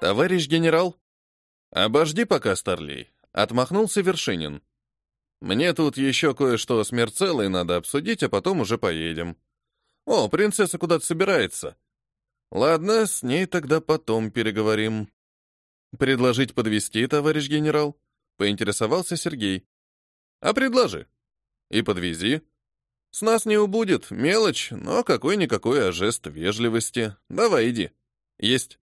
Товарищ генерал? Обожди пока, Старлей. Отмахнулся Вершинин. Мне тут еще кое-что с Мерцелой надо обсудить, а потом уже поедем. О, принцесса куда-то собирается. Ладно, с ней тогда потом переговорим. Предложить подвести, товарищ генерал? Поинтересовался Сергей. А предложи. И подвези. С нас не убудет, мелочь, но какой-никакой а жест вежливости. Давай, иди. Есть.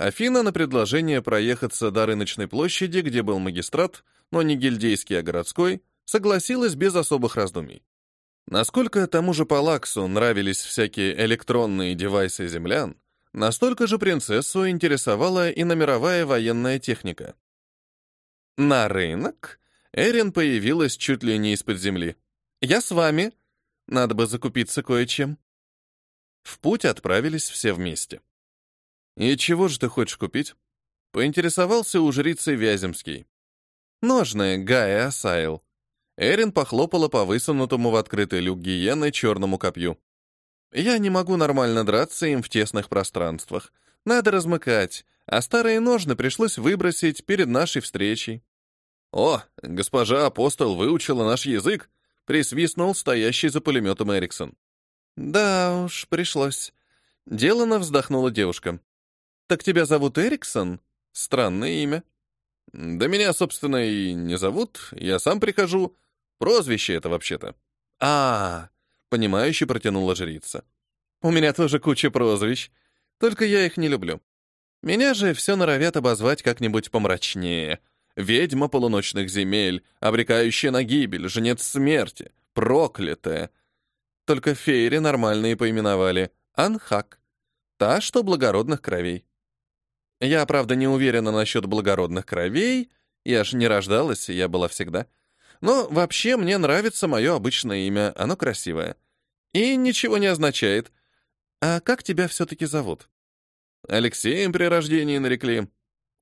Афина на предложение проехаться до рыночной площади, где был магистрат, но не гильдейский, а городской, согласилась без особых раздумий. Насколько тому же Палаксу нравились всякие электронные девайсы землян, настолько же принцессу интересовала и номеровая военная техника. На рынок Эрин появилась чуть ли не из-под земли. «Я с вами. Надо бы закупиться кое-чем». В путь отправились все вместе. «И чего же ты хочешь купить?» Поинтересовался у жрицы Вяземский. «Ножны Гая Асайл». Эрин похлопала по высунутому в открытый люк гиены черному копью. «Я не могу нормально драться им в тесных пространствах. Надо размыкать, а старые ножны пришлось выбросить перед нашей встречей». «О, госпожа апостол выучила наш язык!» — присвистнул стоящий за пулеметом Эриксон. «Да уж, пришлось». Делано вздохнула девушка. «Так тебя зовут Эриксон? Странное имя». «Да меня, собственно, и не зовут, я сам прихожу. Прозвище это вообще-то». А, -а, -а понимающе протянула жрица. «У меня тоже куча прозвищ, только я их не люблю. Меня же все норовят обозвать как-нибудь помрачнее. Ведьма полуночных земель, обрекающая на гибель, жнец смерти, проклятая. Только фейри нормальные поименовали. Анхак. Та, что благородных кровей. Я, правда, не уверена насчет благородных кровей. Я ж не рождалась, я была всегда. Но вообще мне нравится мое обычное имя, оно красивое. И ничего не означает. А как тебя все-таки зовут? Алексеем при рождении нарекли.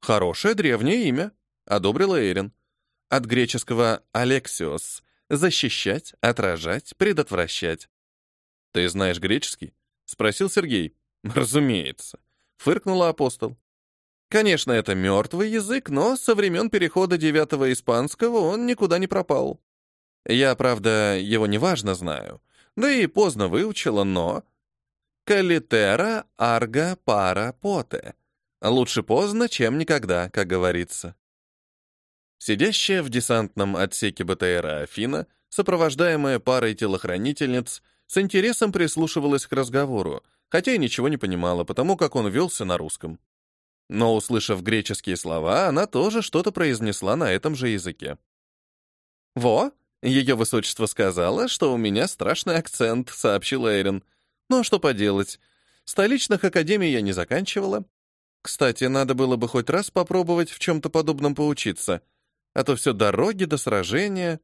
Хорошее древнее имя, одобрила Эрин. От греческого «алексиос» — защищать, отражать, предотвращать. «Ты знаешь греческий?» — спросил Сергей. «Разумеется», — фыркнула апостол. Конечно, это мертвый язык, но со времен перехода девятого испанского он никуда не пропал. Я, правда, его неважно знаю, да и поздно выучила, но... Калитера арга пара поте. Лучше поздно, чем никогда, как говорится. Сидящая в десантном отсеке БТРа Афина, сопровождаемая парой телохранительниц, с интересом прислушивалась к разговору, хотя и ничего не понимала, потому как он велся на русском. Но, услышав греческие слова, она тоже что-то произнесла на этом же языке. «Во!» — ее высочество сказала, что у меня страшный акцент, — сообщила Эрин. «Ну, а что поделать? Столичных академий я не заканчивала. Кстати, надо было бы хоть раз попробовать в чем-то подобном поучиться, а то все дороги до сражения».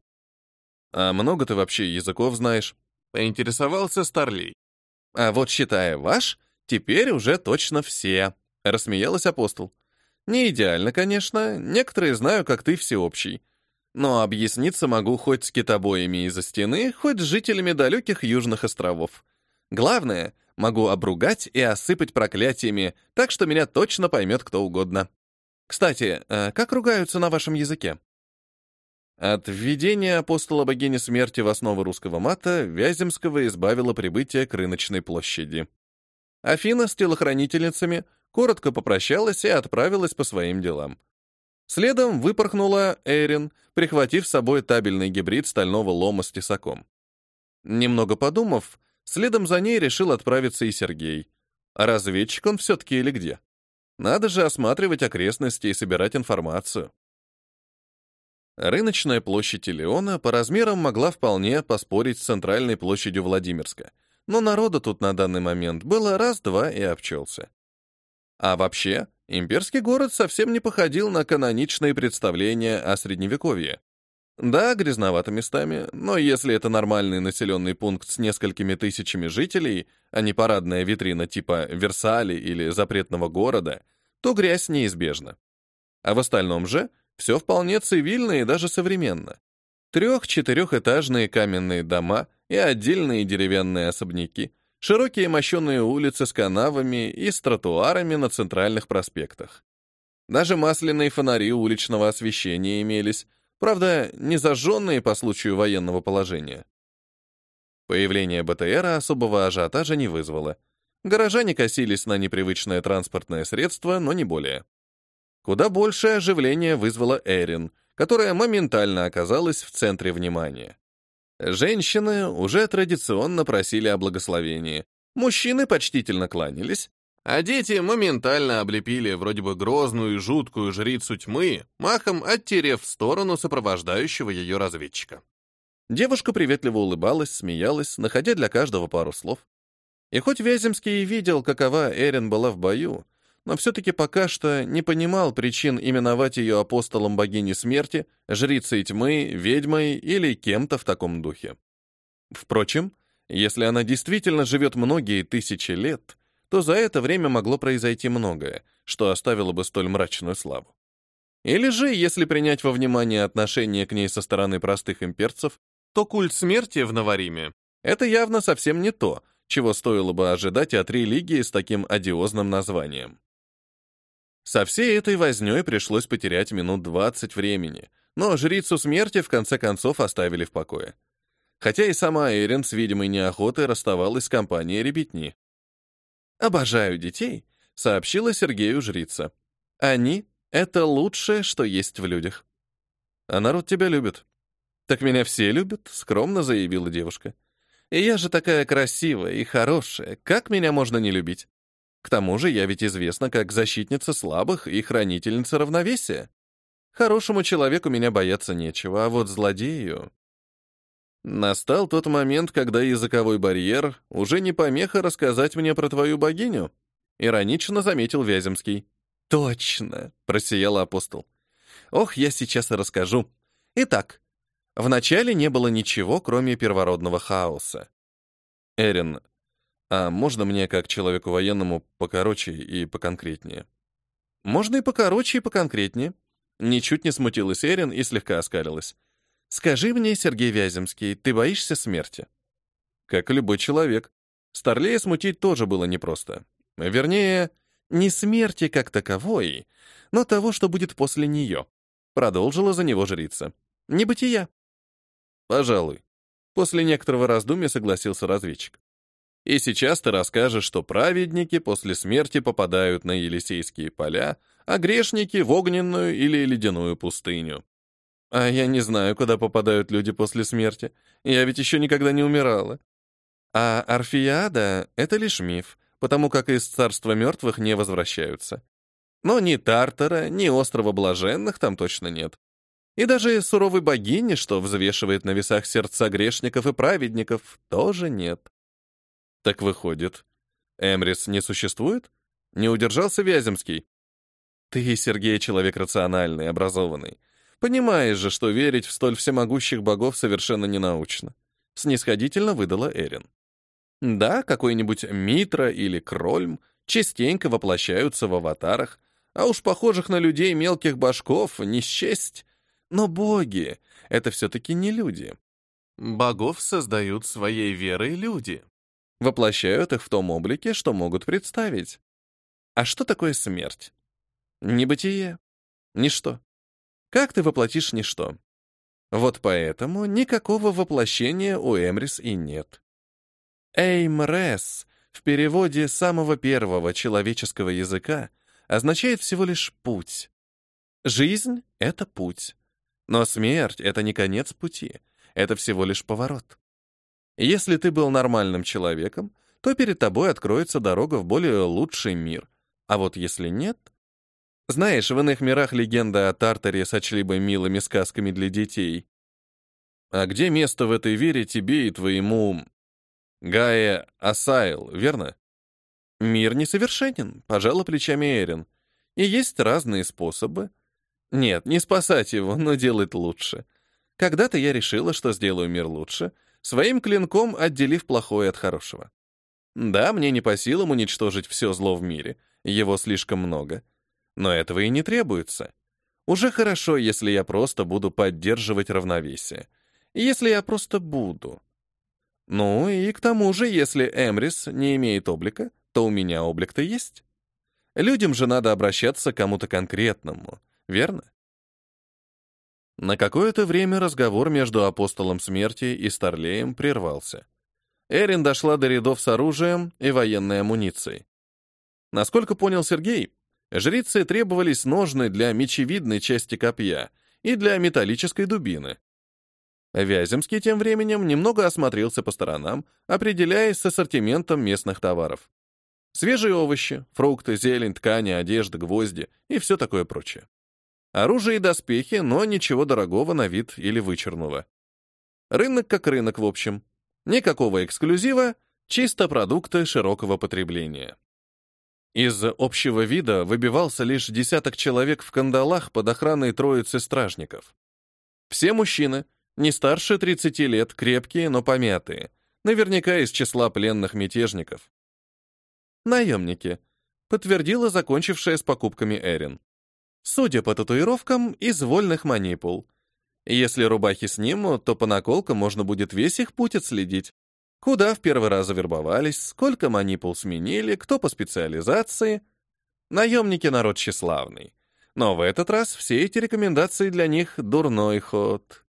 «А много ты вообще языков знаешь?» — поинтересовался Старлей. «А вот, считая ваш, теперь уже точно все», Рассмеялась апостол. Не идеально, конечно, некоторые знаю, как ты всеобщий. Но объясниться могу хоть с китобоями из-за стены, хоть с жителями далеких южных островов. Главное, могу обругать и осыпать проклятиями, так что меня точно поймет кто угодно. Кстати, а как ругаются на вашем языке? От введения апостола богини смерти в основы русского мата Вяземского избавило прибытие к рыночной площади. Афина с телохранительницами коротко попрощалась и отправилась по своим делам. Следом выпорхнула Эрин, прихватив с собой табельный гибрид стального лома с тесаком. Немного подумав, следом за ней решил отправиться и Сергей. А разведчик он все-таки или где? Надо же осматривать окрестности и собирать информацию. Рыночная площадь Леона по размерам могла вполне поспорить с центральной площадью Владимирска, но народа тут на данный момент было раз-два и обчелся. А вообще, имперский город совсем не походил на каноничные представления о Средневековье. Да, грязновато местами, но если это нормальный населенный пункт с несколькими тысячами жителей, а не парадная витрина типа Версали или запретного города, то грязь неизбежна. А в остальном же все вполне цивильно и даже современно. Трех-четырехэтажные каменные дома и отдельные деревянные особняки, широкие мощенные улицы с канавами и с тротуарами на центральных проспектах. Даже масляные фонари уличного освещения имелись, правда, не зажженные по случаю военного положения. Появление БТРа особого ажиотажа не вызвало. Горожане косились на непривычное транспортное средство, но не более. Куда большее оживление вызвала Эрин, которая моментально оказалась в центре внимания. Женщины уже традиционно просили о благословении, мужчины почтительно кланялись, а дети моментально облепили вроде бы грозную и жуткую жрицу тьмы, махом оттерев в сторону сопровождающего ее разведчика. Девушка приветливо улыбалась, смеялась, находя для каждого пару слов. И хоть Вяземский и видел, какова Эрин была в бою, но все-таки пока что не понимал причин именовать ее апостолом богини смерти, жрицей тьмы, ведьмой или кем-то в таком духе. Впрочем, если она действительно живет многие тысячи лет, то за это время могло произойти многое, что оставило бы столь мрачную славу. Или же, если принять во внимание отношение к ней со стороны простых имперцев, то культ смерти в Новориме — это явно совсем не то, чего стоило бы ожидать от религии с таким одиозным названием. Со всей этой вознёй пришлось потерять минут 20 времени, но жрицу смерти в конце концов оставили в покое. Хотя и сама Эрин с видимой неохотой расставалась с компанией ребятни. «Обожаю детей», — сообщила Сергею жрица. «Они — это лучшее, что есть в людях». «А народ тебя любит», «Так меня все любят», — скромно заявила девушка. «И я же такая красивая и хорошая, как меня можно не любить? К тому же я ведь известна как защитница слабых и хранительница равновесия. Хорошему человеку меня бояться нечего, а вот злодею...» Настал тот момент, когда языковой барьер уже не помеха рассказать мне про твою богиню, иронично заметил Вяземский. Точно, просиял апостол. Ох, я сейчас и расскажу. Итак, Вначале не было ничего, кроме первородного хаоса. Эрин, а можно мне, как человеку военному, покороче и поконкретнее? Можно и покороче, и поконкретнее. Ничуть не смутилась Эрин и слегка оскалилась. Скажи мне, Сергей Вяземский, ты боишься смерти? Как любой человек. Старлея смутить тоже было непросто. Вернее, не смерти как таковой, но того, что будет после нее. Продолжила за него жрица. Небытия. Пожалуй. После некоторого раздумья согласился разведчик. И сейчас ты расскажешь, что праведники после смерти попадают на Елисейские поля, а грешники — в огненную или ледяную пустыню. А я не знаю, куда попадают люди после смерти. Я ведь еще никогда не умирала. А Орфеада — это лишь миф, потому как из царства мертвых не возвращаются. Но ни Тартара, ни острова Блаженных там точно нет. И даже суровой богини, что взвешивает на весах сердца грешников и праведников, тоже нет. Так выходит, Эмрис не существует? Не удержался Вяземский? Ты, Сергей, человек рациональный, образованный. Понимаешь же, что верить в столь всемогущих богов совершенно ненаучно. Снисходительно выдала Эрин. Да, какой-нибудь Митра или Крольм частенько воплощаются в аватарах, а уж похожих на людей мелких башков не счесть, но боги — это все-таки не люди. Богов создают своей верой люди. Воплощают их в том облике, что могут представить. А что такое смерть? Небытие. Ничто. Как ты воплотишь ничто? Вот поэтому никакого воплощения у Эмрис и нет. Эймрес в переводе самого первого человеческого языка означает всего лишь путь. Жизнь — это путь. Но смерть — это не конец пути, это всего лишь поворот. Если ты был нормальным человеком, то перед тобой откроется дорога в более лучший мир. А вот если нет... Знаешь, в иных мирах легенда о Тартаре сочли бы милыми сказками для детей. А где место в этой вере тебе и твоему... Гае Асайл, верно? Мир несовершенен, пожала плечами Эрин. И есть разные способы, нет, не спасать его, но делать лучше. Когда-то я решила, что сделаю мир лучше, своим клинком отделив плохое от хорошего. Да, мне не по силам уничтожить все зло в мире, его слишком много. Но этого и не требуется. Уже хорошо, если я просто буду поддерживать равновесие. Если я просто буду. Ну и к тому же, если Эмрис не имеет облика, то у меня облик-то есть. Людям же надо обращаться к кому-то конкретному, верно? На какое-то время разговор между апостолом смерти и Старлеем прервался. Эрин дошла до рядов с оружием и военной амуницией. Насколько понял Сергей, жрицы требовались ножны для мечевидной части копья и для металлической дубины. Вяземский тем временем немного осмотрелся по сторонам, определяясь с ассортиментом местных товаров. Свежие овощи, фрукты, зелень, ткани, одежда, гвозди и все такое прочее. Оружие и доспехи, но ничего дорогого на вид или вычурного. Рынок как рынок, в общем. Никакого эксклюзива, чисто продукты широкого потребления. Из общего вида выбивался лишь десяток человек в кандалах под охраной троицы стражников. Все мужчины, не старше 30 лет, крепкие, но помятые, наверняка из числа пленных мятежников. Наемники, подтвердила закончившая с покупками Эрин. Судя по татуировкам, из вольных манипул. Если рубахи снимут, то по наколкам можно будет весь их путь отследить. Куда в первый раз завербовались, сколько манипул сменили, кто по специализации. Наемники народ тщеславный. Но в этот раз все эти рекомендации для них — дурной ход.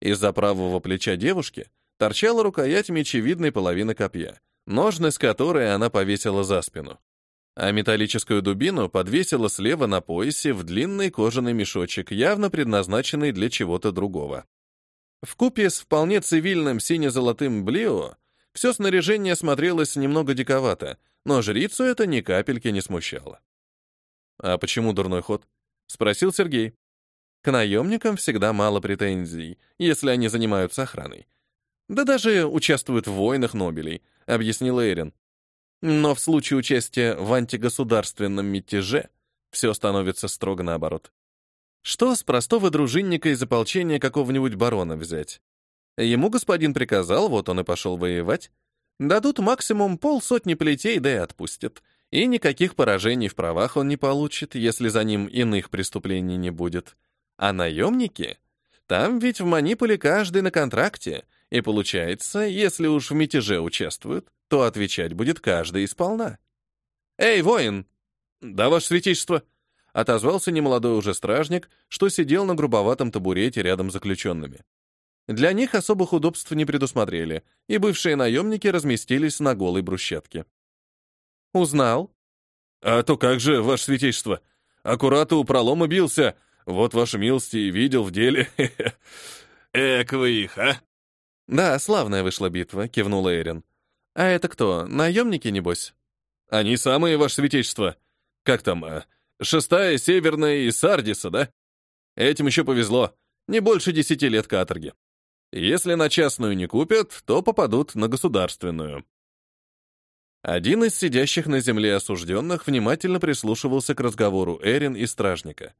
Из-за правого плеча девушки торчала рукоять мечевидной половины копья, ножны с которой она повесила за спину а металлическую дубину подвесила слева на поясе в длинный кожаный мешочек, явно предназначенный для чего-то другого. В купе с вполне цивильным сине-золотым блио все снаряжение смотрелось немного диковато, но жрицу это ни капельки не смущало. «А почему дурной ход?» — спросил Сергей. «К наемникам всегда мало претензий, если они занимаются охраной. Да даже участвуют в войнах Нобелей», — объяснила Эрин. Но в случае участия в антигосударственном мятеже все становится строго наоборот. Что с простого дружинника из ополчения какого-нибудь барона взять? Ему господин приказал, вот он и пошел воевать. Дадут максимум полсотни плетей, да и отпустят. И никаких поражений в правах он не получит, если за ним иных преступлений не будет. А наемники? Там ведь в Маниполе каждый на контракте, и получается, если уж в мятеже участвуют, то отвечать будет каждый сполна. «Эй, воин!» «Да, ваше святейшество!» — отозвался немолодой уже стражник, что сидел на грубоватом табурете рядом с заключенными. Для них особых удобств не предусмотрели, и бывшие наемники разместились на голой брусчатке. «Узнал?» «А то как же, ваше святейшество! Аккуратно у пролома бился! Вот, ваша милость, и видел в деле. Эк вы их, а!» «Да, славная вышла битва», — кивнула Эрин. «А это кто, наемники, небось?» «Они самые, ваше святейшество. Как там, а? шестая, северная и Сардиса, да? Этим еще повезло. Не больше десяти лет каторги. Если на частную не купят, то попадут на государственную». Один из сидящих на земле осужденных внимательно прислушивался к разговору Эрин и стражника,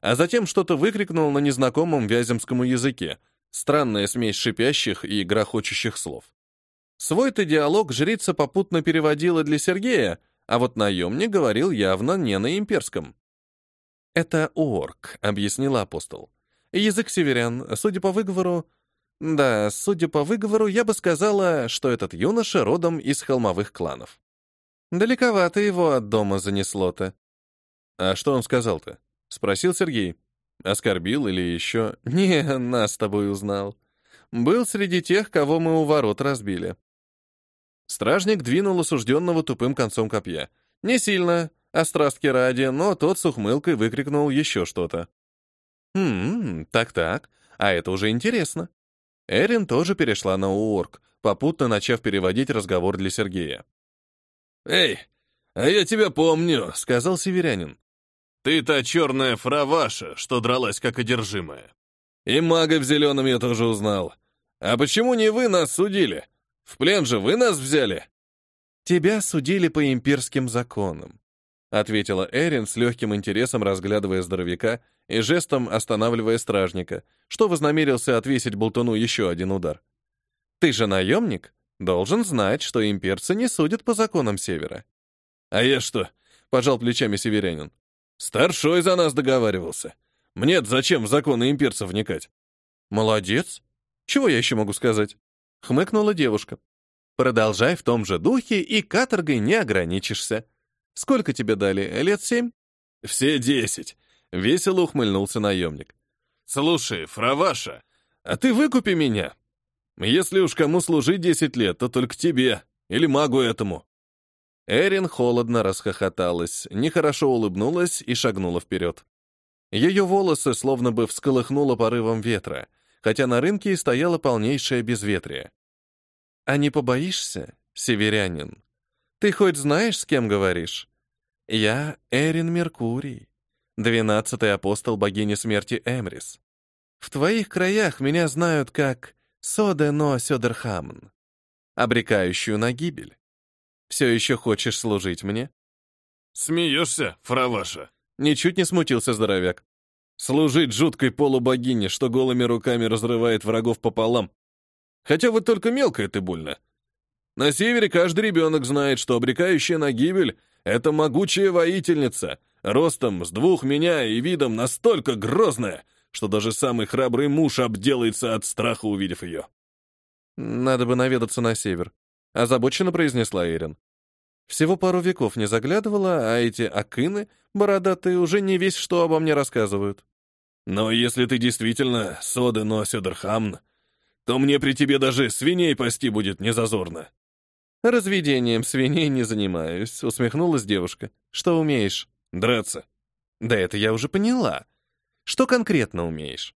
а затем что-то выкрикнул на незнакомом вяземском языке, странная смесь шипящих и грохочущих слов. Свой-то диалог жрица попутно переводила для Сергея, а вот наемник говорил явно не на имперском. «Это орк», — объяснил апостол. «Язык северян, судя по выговору...» «Да, судя по выговору, я бы сказала, что этот юноша родом из холмовых кланов. Далековато его от дома занесло-то». «А что он сказал-то?» — спросил Сергей. «Оскорбил или еще...» «Не, нас с тобой узнал. Был среди тех, кого мы у ворот разбили. Стражник двинул осужденного тупым концом копья. Не сильно, а ради, но тот с ухмылкой выкрикнул еще что-то. «Хм, так-так, а это уже интересно». Эрин тоже перешла на уорк, попутно начав переводить разговор для Сергея. «Эй, а я тебя помню», — сказал северянин. «Ты та черная фраваша, что дралась как одержимая. И мага в зеленом я тоже узнал. А почему не вы нас судили? В плен же вы нас взяли!» «Тебя судили по имперским законам», — ответила Эрин с легким интересом, разглядывая здоровяка и жестом останавливая стражника, что вознамерился отвесить болтуну еще один удар. «Ты же наемник, должен знать, что имперцы не судят по законам Севера». «А я что?» — пожал плечами северянин. «Старшой за нас договаривался. мне зачем в законы имперцев вникать?» «Молодец. Чего я еще могу сказать?» Хмыкнула девушка. Продолжай в том же духе, и каторгой не ограничишься. Сколько тебе дали? Лет семь? Все десять. Весело ухмыльнулся наемник. Слушай, фраваша, а ты выкупи меня. Если уж кому служить десять лет, то только тебе или магу этому. Эрин холодно расхохоталась, нехорошо улыбнулась и шагнула вперед. Ее волосы словно бы всколыхнуло порывом ветра, хотя на рынке и стояло полнейшее безветрие. «А не побоишься, северянин? Ты хоть знаешь, с кем говоришь? Я Эрин Меркурий, двенадцатый апостол богини смерти Эмрис. В твоих краях меня знают как Содено Сёдерхамн, обрекающую на гибель. Все еще хочешь служить мне?» «Смеешься, фраваша?» Ничуть не смутился здоровяк. «Служить жуткой полубогине, что голыми руками разрывает врагов пополам, Хотя вот только мелко это больно. На севере каждый ребенок знает, что обрекающая на гибель — это могучая воительница, ростом с двух меня и видом настолько грозная, что даже самый храбрый муж обделается от страха, увидев ее. «Надо бы наведаться на север», — озабоченно произнесла Эрин. Всего пару веков не заглядывала, а эти акины, бородатые, уже не весь что обо мне рассказывают. «Но если ты действительно Соды Носюдерхамн, то мне при тебе даже свиней пасти будет незазорно». «Разведением свиней не занимаюсь», — усмехнулась девушка. «Что умеешь?» «Драться». «Да это я уже поняла. Что конкретно умеешь?»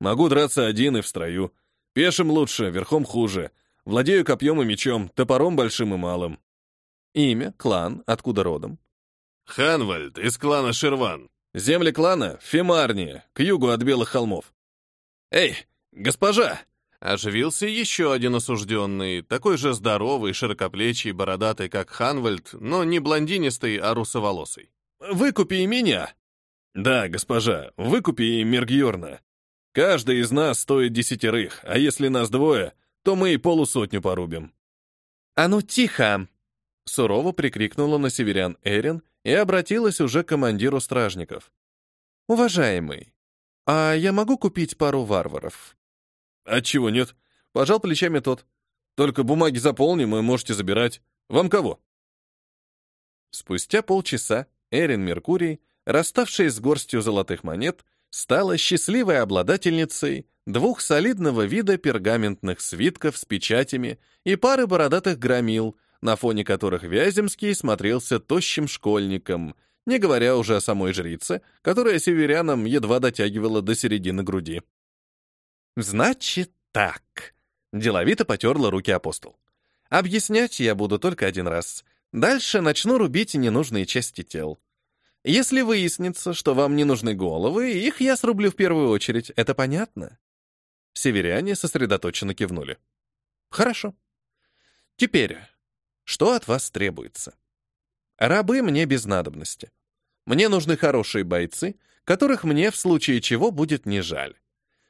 «Могу драться один и в строю. Пешим лучше, верхом хуже. Владею копьем и мечом, топором большим и малым». «Имя, клан, откуда родом?» «Ханвальд, из клана Шерван. Земли клана — Фемарния, к югу от Белых холмов». «Эй, госпожа!» Оживился еще один осужденный, такой же здоровый, широкоплечий, бородатый, как Ханвальд, но не блондинистый, а русоволосый. «Выкупи и меня!» «Да, госпожа, выкупи и Мергьорна. Каждый из нас стоит десятерых, а если нас двое, то мы и полусотню порубим». «А ну тихо!» — сурово прикрикнула на северян Эрин и обратилась уже к командиру стражников. «Уважаемый, а я могу купить пару варваров?» «Отчего нет?» — пожал плечами тот. «Только бумаги заполним и можете забирать. Вам кого?» Спустя полчаса Эрин Меркурий, расставшись с горстью золотых монет, стала счастливой обладательницей двух солидного вида пергаментных свитков с печатями и пары бородатых громил, на фоне которых Вяземский смотрелся тощим школьником, не говоря уже о самой жрице, которая северянам едва дотягивала до середины груди. «Значит так», — деловито потерла руки апостол. «Объяснять я буду только один раз. Дальше начну рубить ненужные части тел. Если выяснится, что вам не нужны головы, их я срублю в первую очередь. Это понятно?» Северяне сосредоточенно кивнули. «Хорошо. Теперь, что от вас требуется? Рабы мне без надобности. Мне нужны хорошие бойцы, которых мне в случае чего будет не жаль.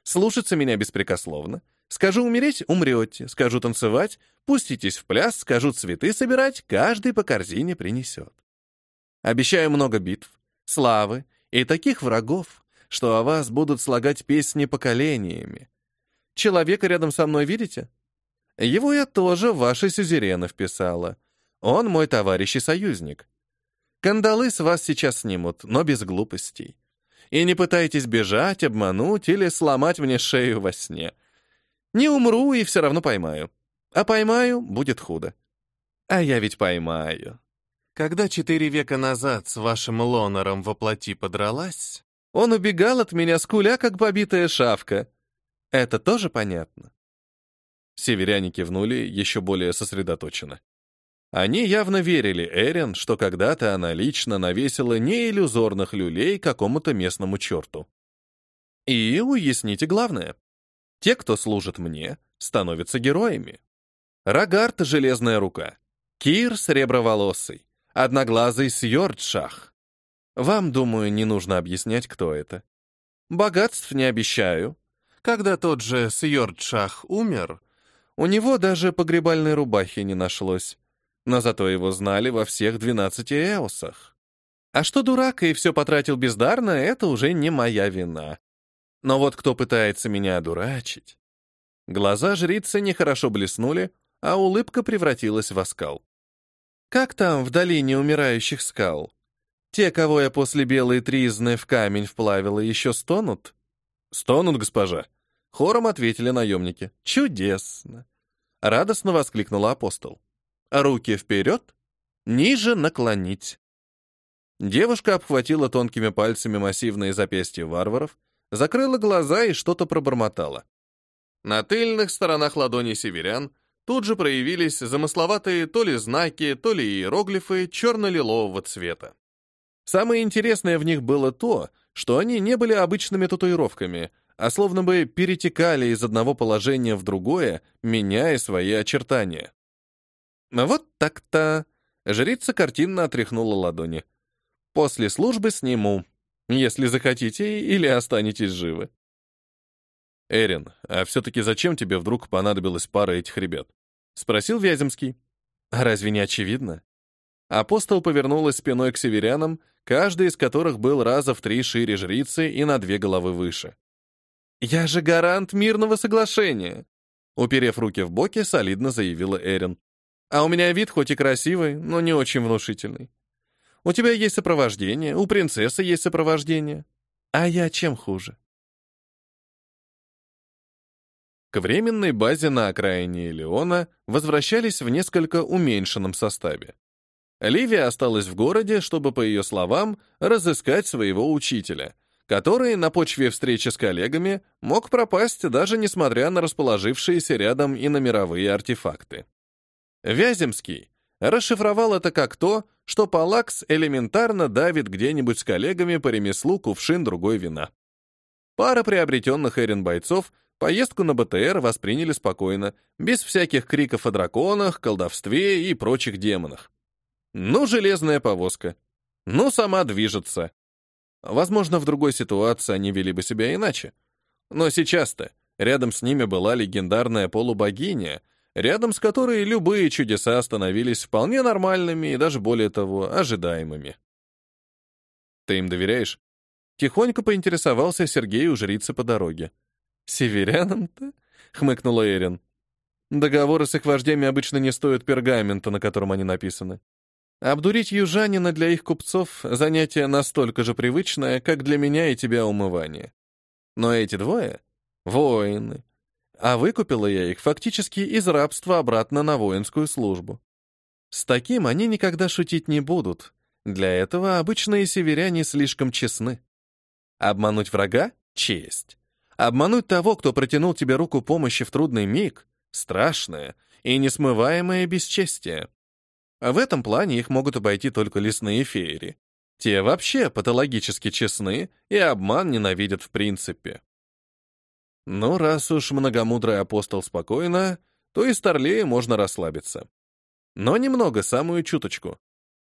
Слушаться меня беспрекословно. Скажу умереть — умрете. Скажу танцевать — пуститесь в пляс. Скажу цветы собирать — каждый по корзине принесет. Обещаю много битв, славы и таких врагов, что о вас будут слагать песни поколениями. Человека рядом со мной видите? Его я тоже в ваши сюзерены вписала. Он мой товарищ и союзник. Кандалы с вас сейчас снимут, но без глупостей. И не пытайтесь бежать, обмануть или сломать мне шею во сне. Не умру и все равно поймаю. А поймаю — будет худо. А я ведь поймаю. Когда четыре века назад с вашим лонором воплоти подралась, он убегал от меня с куля, как побитая шавка. Это тоже понятно?» Северяне кивнули еще более сосредоточенно. Они явно верили Эрин, что когда-то она лично навесила не иллюзорных люлей какому-то местному черту. И уясните главное. Те, кто служит мне, становятся героями. Рагард — железная рука. Кир — среброволосый. Одноглазый Сьордшах. Вам, думаю, не нужно объяснять, кто это. Богатств не обещаю. Когда тот же Сьордшах умер, у него даже погребальной рубахи не нашлось но зато его знали во всех двенадцати эосах. А что дурак и все потратил бездарно, это уже не моя вина. Но вот кто пытается меня одурачить... Глаза жрицы нехорошо блеснули, а улыбка превратилась в оскал. «Как там в долине умирающих скал? Те, кого я после белой тризны в камень вплавила, еще стонут?» «Стонут, госпожа», — хором ответили наемники. «Чудесно!» — радостно воскликнула апостол. «Руки вперед, ниже наклонить». Девушка обхватила тонкими пальцами массивные запястья варваров, закрыла глаза и что-то пробормотала. На тыльных сторонах ладоней северян тут же проявились замысловатые то ли знаки, то ли иероглифы черно-лилового цвета. Самое интересное в них было то, что они не были обычными татуировками, а словно бы перетекали из одного положения в другое, меняя свои очертания. Вот так-то. Жрица картинно отряхнула ладони. После службы сниму, если захотите или останетесь живы. «Эрин, а все-таки зачем тебе вдруг понадобилась пара этих ребят?» — спросил Вяземский. «А разве не очевидно?» Апостол повернулась спиной к северянам, каждый из которых был раза в три шире жрицы и на две головы выше. «Я же гарант мирного соглашения!» Уперев руки в боки, солидно заявила Эрин. «А у меня вид хоть и красивый, но не очень внушительный. У тебя есть сопровождение, у принцессы есть сопровождение. А я чем хуже?» К временной базе на окраине Леона возвращались в несколько уменьшенном составе. Ливия осталась в городе, чтобы, по ее словам, разыскать своего учителя, который на почве встречи с коллегами мог пропасть даже несмотря на расположившиеся рядом и на мировые артефакты. Вяземский расшифровал это как то, что Палакс элементарно давит где-нибудь с коллегами по ремеслу кувшин другой вина. Пара приобретенных Эрин бойцов Поездку на БТР восприняли спокойно, без всяких криков о драконах, колдовстве и прочих демонах. Ну, железная повозка. Ну, сама движется. Возможно, в другой ситуации они вели бы себя иначе. Но сейчас-то рядом с ними была легендарная полубогиня, рядом с которой любые чудеса становились вполне нормальными и даже более того, ожидаемыми. «Ты им доверяешь?» Тихонько поинтересовался Сергей у жрицы по дороге. «Северянам-то?» — хмыкнула Эрин. «Договоры с их вождями обычно не стоят пергамента, на котором они написаны. Обдурить южанина для их купцов — занятие настолько же привычное, как для меня и тебя умывание. Но эти двое — воины. А выкупила я их фактически из рабства обратно на воинскую службу. С таким они никогда шутить не будут. Для этого обычные северяне слишком честны. Обмануть врага — честь. Обмануть того, кто протянул тебе руку помощи в трудный миг, страшное и несмываемое бесчестие. В этом плане их могут обойти только лесные феери. Те вообще патологически честны и обман ненавидят в принципе. Ну, раз уж многомудрый апостол спокойно, то и Старлея можно расслабиться. Но немного, самую чуточку.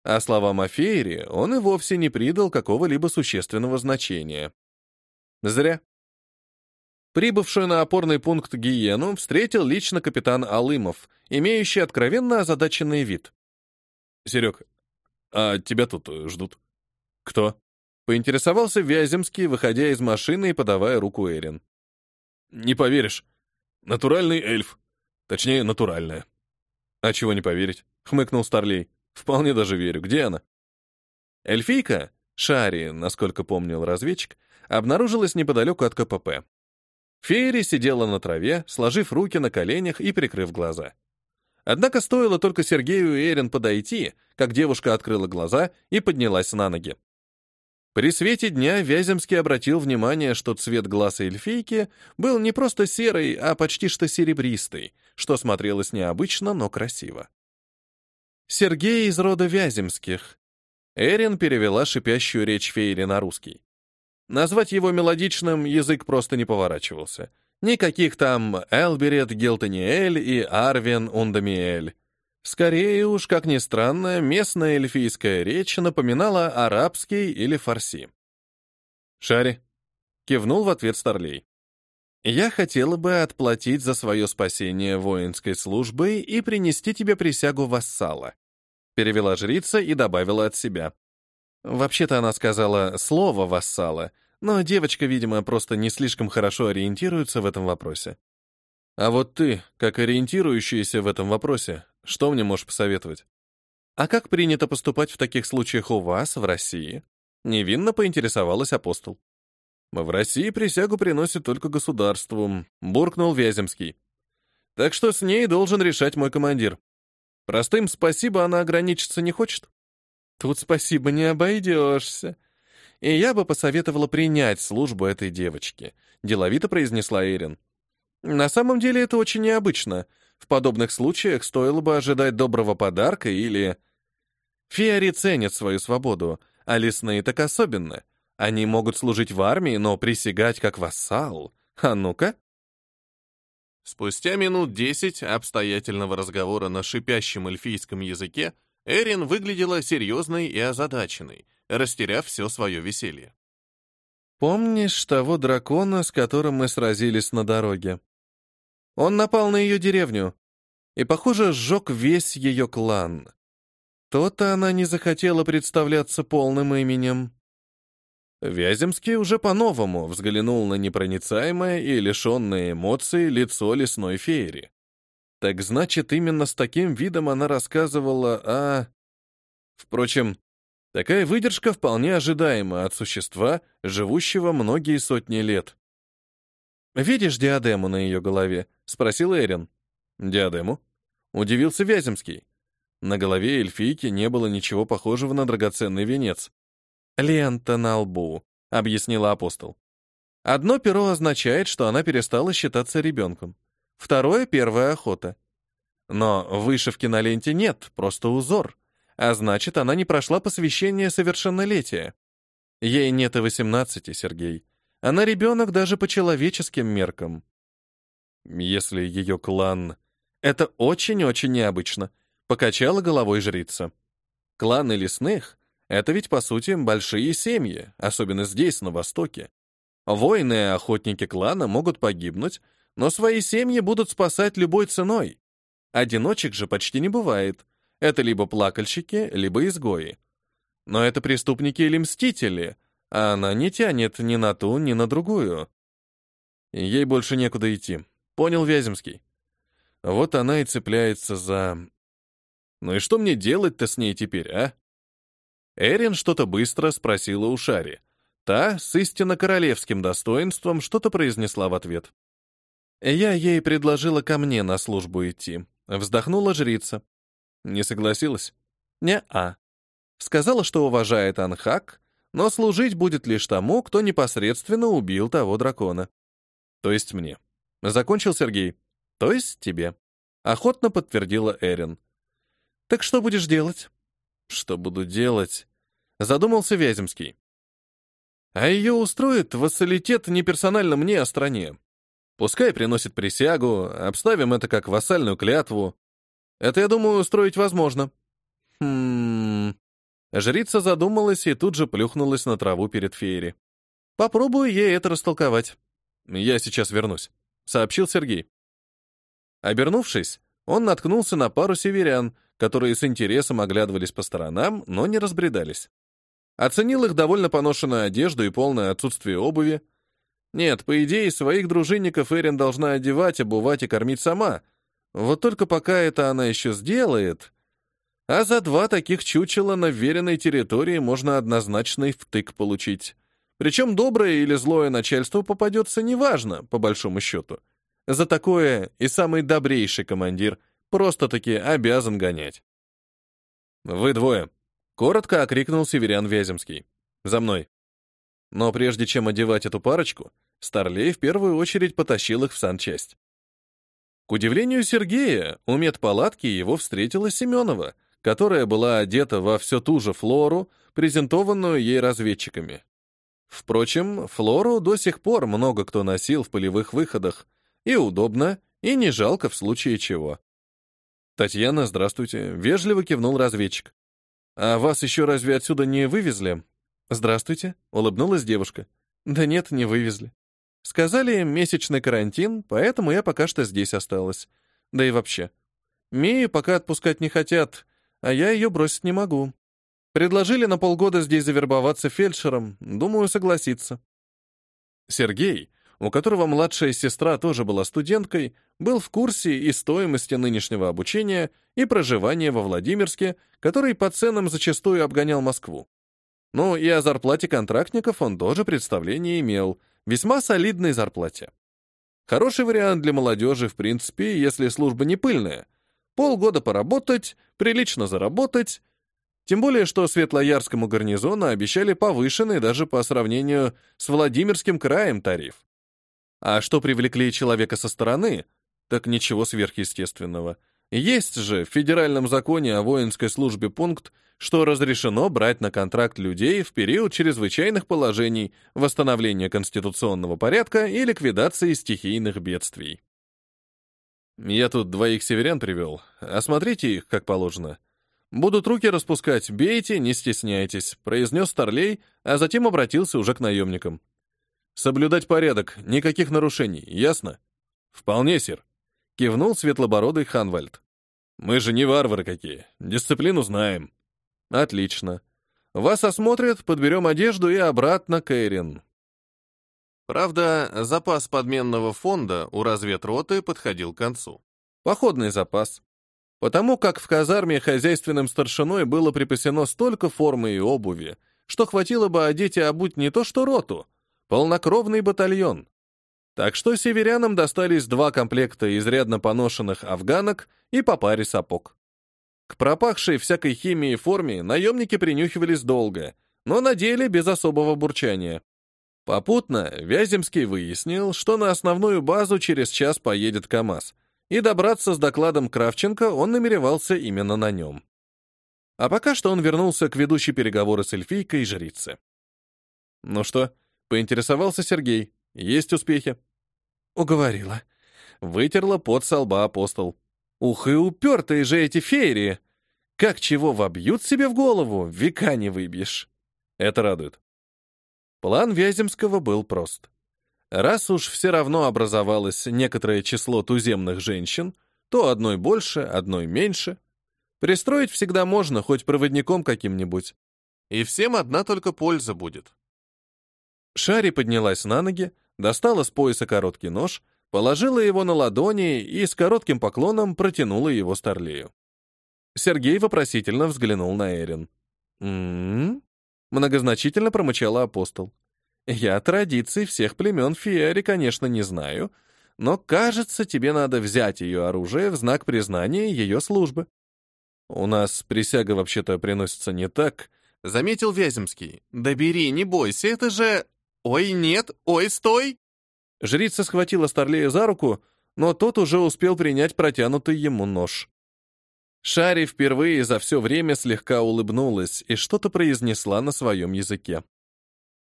А словам о феере он и вовсе не придал какого-либо существенного значения. Зря. Прибывшую на опорный пункт Гиену встретил лично капитан Алымов, имеющий откровенно озадаченный вид. «Серег, а тебя тут э, ждут?» «Кто?» — поинтересовался Вяземский, выходя из машины и подавая руку Эрин. «Не поверишь. Натуральный эльф. Точнее, натуральная». «А чего не поверить?» — хмыкнул Старлей. «Вполне даже верю. Где она?» Эльфийка, Шари, насколько помнил разведчик, обнаружилась неподалеку от КПП. Фейри сидела на траве, сложив руки на коленях и прикрыв глаза. Однако стоило только Сергею и Эрин подойти, как девушка открыла глаза и поднялась на ноги. При свете дня Вяземский обратил внимание, что цвет глаз эльфийки был не просто серый, а почти что серебристый, что смотрелось необычно, но красиво. Сергей из рода Вяземских. Эрин перевела шипящую речь Фейри на русский. Назвать его мелодичным язык просто не поворачивался. Никаких там Элберет Гилтаниэль и Арвен Ундамиэль. Скорее уж, как ни странно, местная эльфийская речь напоминала арабский или фарси. «Шари», — кивнул в ответ Старлей. «Я хотела бы отплатить за свое спасение воинской службой и принести тебе присягу вассала», — перевела жрица и добавила от себя. Вообще-то она сказала слово вассала, но девочка, видимо, просто не слишком хорошо ориентируется в этом вопросе. А вот ты, как ориентирующийся в этом вопросе, что мне можешь посоветовать? А как принято поступать в таких случаях у вас, в России? Невинно поинтересовалась апостол. В России присягу приносит только государству, буркнул Вяземский. Так что с ней должен решать мой командир. Простым спасибо она ограничиться не хочет. Тут спасибо не обойдешься. И я бы посоветовала принять службу этой девочки, деловито произнесла Эрин. На самом деле это очень необычно. В подобных случаях стоило бы ожидать доброго подарка или... Фиари ценят свою свободу, а лесные так особенно. Они могут служить в армии, но присягать как вассал. А ну-ка. Спустя минут десять обстоятельного разговора на шипящем эльфийском языке Эрин выглядела серьезной и озадаченной, растеряв все свое веселье. «Помнишь того дракона, с которым мы сразились на дороге?» Он напал на ее деревню и, похоже, сжег весь ее клан. То-то она не захотела представляться полным именем. Вяземский уже по-новому взглянул на непроницаемое и лишенное эмоций лицо лесной феери. Так значит, именно с таким видом она рассказывала о... Впрочем, такая выдержка вполне ожидаема от существа, живущего многие сотни лет. «Видишь диадему на ее голове?» — спросил Эрин. «Диадему?» — удивился Вяземский. На голове эльфийки не было ничего похожего на драгоценный венец. «Лента на лбу», — объяснила апостол. «Одно перо означает, что она перестала считаться ребенком. Второе — первая охота. Но вышивки на ленте нет, просто узор. А значит, она не прошла посвящение совершеннолетия. Ей нет и восемнадцати, Сергей. Она ребенок даже по человеческим меркам. Если ее клан... Это очень-очень необычно, покачала головой жрица. Кланы лесных — это ведь, по сути, большие семьи, особенно здесь, на Востоке. Воины и охотники клана могут погибнуть, но свои семьи будут спасать любой ценой. Одиночек же почти не бывает. Это либо плакальщики, либо изгои. Но это преступники или мстители, а она не тянет ни на ту, ни на другую. Ей больше некуда идти. Понял Вяземский. Вот она и цепляется за... Ну и что мне делать-то с ней теперь, а? Эрин что-то быстро спросила у Шари. Та с истинно королевским достоинством что-то произнесла в ответ. Я ей предложила ко мне на службу идти. Вздохнула жрица. Не согласилась? Не-а. Сказала, что уважает Анхак, но служить будет лишь тому, кто непосредственно убил того дракона. То есть мне. Закончил Сергей. То есть тебе. Охотно подтвердила Эрин. Так что будешь делать? Что буду делать? Задумался Вяземский. А ее устроит вассалитет не персонально мне, а стране. Пускай приносит присягу, обставим это как вассальную клятву. Это, я думаю, устроить возможно. Хм... Жрица задумалась и тут же плюхнулась на траву перед Феери. «Попробую ей это растолковать». «Я сейчас вернусь», — сообщил Сергей. Обернувшись, он наткнулся на пару северян, которые с интересом оглядывались по сторонам, но не разбредались. Оценил их довольно поношенную одежду и полное отсутствие обуви. Нет, по идее, своих дружинников Эрин должна одевать, обувать и кормить сама. Вот только пока это она еще сделает, а за два таких чучела на веренной территории можно однозначный втык получить. Причем доброе или злое начальство попадется неважно, по большому счету. За такое и самый добрейший командир просто-таки обязан гонять. «Вы двое», — коротко окрикнул северян Вяземский. «За мной». Но прежде чем одевать эту парочку, Старлей в первую очередь потащил их в санчасть. К удивлению Сергея, у медпалатки его встретила Семенова, которая была одета во все ту же флору, презентованную ей разведчиками. Впрочем, флору до сих пор много кто носил в полевых выходах, и удобно, и не жалко в случае чего. «Татьяна, здравствуйте», — вежливо кивнул разведчик. «А вас еще разве отсюда не вывезли?» «Здравствуйте», — улыбнулась девушка. «Да нет, не вывезли. Сказали, месячный карантин, поэтому я пока что здесь осталась. Да и вообще. Мию пока отпускать не хотят, а я ее бросить не могу. Предложили на полгода здесь завербоваться фельдшером, думаю, согласиться. Сергей, у которого младшая сестра тоже была студенткой, был в курсе и стоимости нынешнего обучения, и проживания во Владимирске, который по ценам зачастую обгонял Москву. Ну и о зарплате контрактников он тоже представление имел, весьма солидной зарплате. Хороший вариант для молодежи, в принципе, если служба не пыльная. Полгода поработать, прилично заработать, тем более, что Светлоярскому гарнизону обещали повышенный даже по сравнению с Владимирским краем тариф. А что привлекли человека со стороны, так ничего сверхъестественного. Есть же в федеральном законе о воинской службе пункт, что разрешено брать на контракт людей в период чрезвычайных положений, восстановления конституционного порядка и ликвидации стихийных бедствий. Я тут двоих северян привел. Осмотрите их, как положено. Будут руки распускать, бейте, не стесняйтесь, произнес Старлей, а затем обратился уже к наемникам. Соблюдать порядок, никаких нарушений, ясно? Вполне, сир. Кивнул светлобородый Ханвальд. Мы же не варвары какие, дисциплину знаем. Отлично. Вас осмотрят, подберем одежду и обратно к Эйрин. Правда, запас подменного фонда у разведроты подходил к концу. Походный запас. Потому как в казарме хозяйственным старшиной было припасено столько формы и обуви, что хватило бы одеть и обуть не то что роту, полнокровный батальон. Так что северянам достались два комплекта изрядно поношенных афганок и по паре сапог. К пропахшей всякой химией форме наемники принюхивались долго, но на деле без особого бурчания. Попутно Вяземский выяснил, что на основную базу через час поедет КАМАЗ, и добраться с докладом Кравченко он намеревался именно на нем. А пока что он вернулся к ведущей переговоры с эльфийкой и жрице. «Ну что?» — поинтересовался Сергей. «Есть успехи?» «Уговорила». Вытерла под со лба апостол. «Ух, и упертые же эти феерии! Как чего вобьют себе в голову, века не выбьешь!» Это радует. План Вяземского был прост. Раз уж все равно образовалось некоторое число туземных женщин, то одной больше, одной меньше. Пристроить всегда можно, хоть проводником каким-нибудь. И всем одна только польза будет. Шари поднялась на ноги, достала с пояса короткий нож, положила его на ладони и с коротким поклоном протянула его Старлею. Сергей вопросительно взглянул на Эрин. «М-м-м?» Многозначительно промычала апостол. «Я традиций всех племен Фиари, конечно, не знаю, но, кажется, тебе надо взять ее оружие в знак признания ее службы». «У нас присяга вообще-то приносится не так», — заметил Вяземский. «Да бери, не бойся, это же...» «Ой, нет! Ой, стой!» Жрица схватила Старлея за руку, но тот уже успел принять протянутый ему нож. Шари впервые за все время слегка улыбнулась и что-то произнесла на своем языке.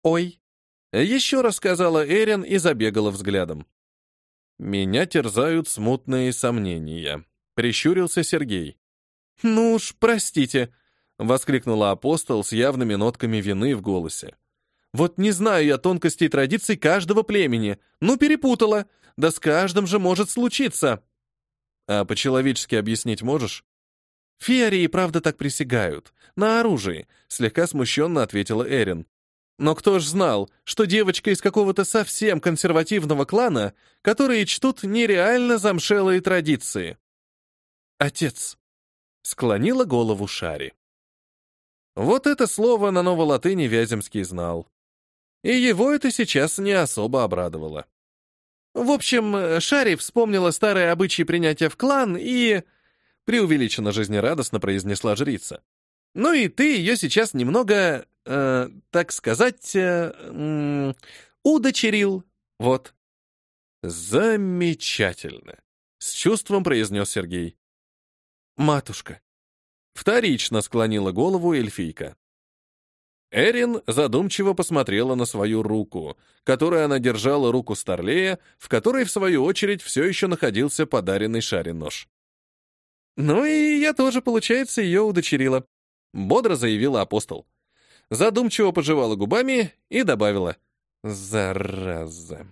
«Ой!» — еще раз сказала Эрин и забегала взглядом. «Меня терзают смутные сомнения», — прищурился Сергей. «Ну уж, простите», — воскликнула апостол с явными нотками вины в голосе. «Вот не знаю я тонкостей традиций каждого племени. Ну, перепутала. Да с каждым же может случиться». «А по-человечески объяснить можешь?» «Фиарии, правда, так присягают. На оружии», — слегка смущенно ответила Эрин. «Но кто ж знал, что девочка из какого-то совсем консервативного клана, которые чтут нереально замшелые традиции?» «Отец», — склонила голову Шари. Вот это слово на новолатыни Вяземский знал. И его это сейчас не особо обрадовало. В общем, Шари вспомнила старые обычаи принятия в клан и преувеличенно жизнерадостно произнесла жрица. Ну и ты ее сейчас немного, э, так сказать, э, удочерил. Вот. Замечательно, с чувством произнес Сергей. Матушка. Вторично склонила голову эльфийка. Эрин задумчиво посмотрела на свою руку, которой она держала руку Старлея, в которой, в свою очередь, все еще находился подаренный Шаре нож. «Ну и я тоже, получается, ее удочерила», — бодро заявила апостол. Задумчиво пожевала губами и добавила. «Зараза».